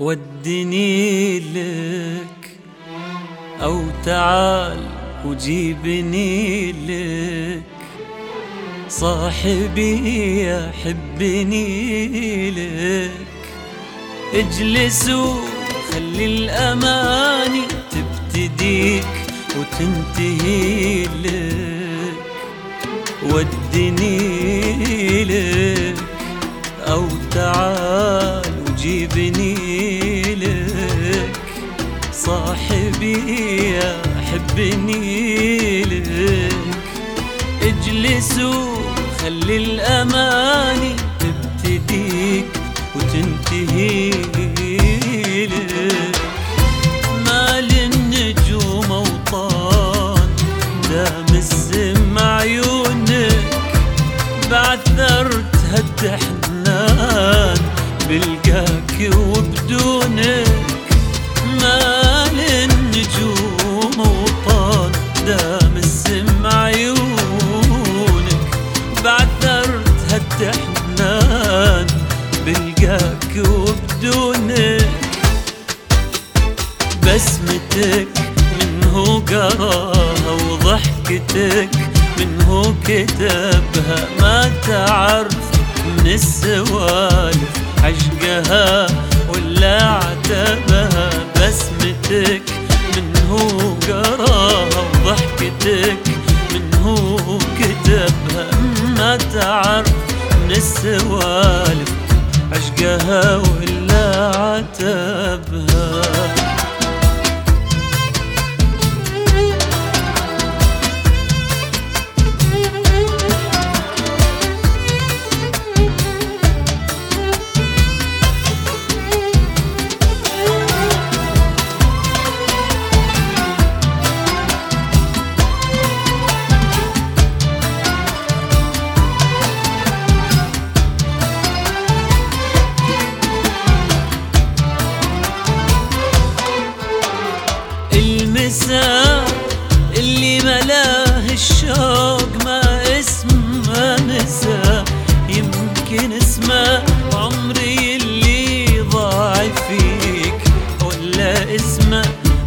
ودني لك أو تعال وجيبني لك. صاحبي يحبني لك. اجلس وخلي الأماني تبتديك وتنتهي لك. ودني لك أو تعال وجيبني صاحبي يحبني لك. اجلس وخلي الأماني تبتديك وتنتهي لك. مال النجوم أوطان دام السمع عيونك بعثرت هالتحنان بلقاك وبدونك بسمتك منه قراها وضحكتك منه كتبها ما تعرف من السوالف عشقها ولا عتبها. بسمتك منه قراها وضحكتك منه كتبها ما تعرف من السوالف عشقها ولا عتبها.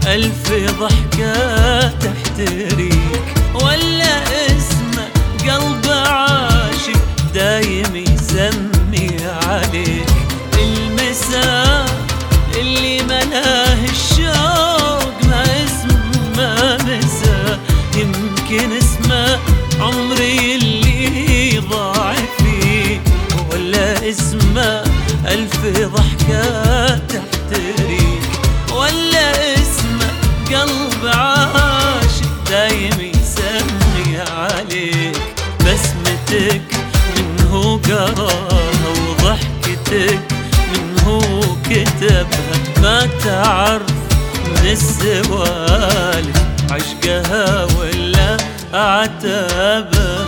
ألف ضحكة تحتريك ولا اسمه قلب عاشق دايم يسمي عليك. المساء اللي ملاه الشوق ما اسمه مساء يمكن اسمه عمري اللي دايم يسمي عليك بسمتك منه قراها وضحكتك منه كتبها. ما تعرف من السوالف عشقها ولا عتبها.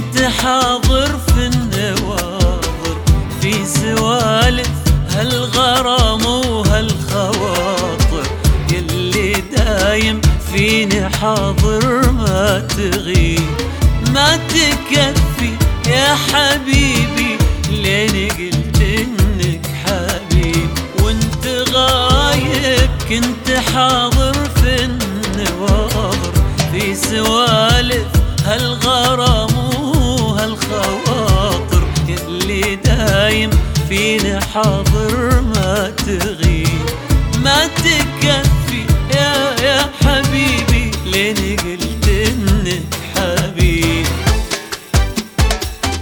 كنت حاضر في النواظر في سوالف هالغرام وهالخواطر. يلي دايم فيني حاضر ما تغيب. ما تكفي يا حبيبي لين قلت إنك حبيب. وانت غايب كنت حاضر في النواظر في سوالف هالغرام حاضر ما تغيب. ما تكفي يا يا حبيبي لين قلت إنك حبيب.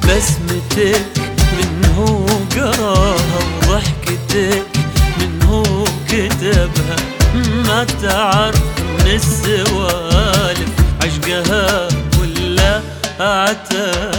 بسمتك من هو قراها وضحكتك من هو كتبها. ما تعرف من السوالف عشقها ولا أعتاب.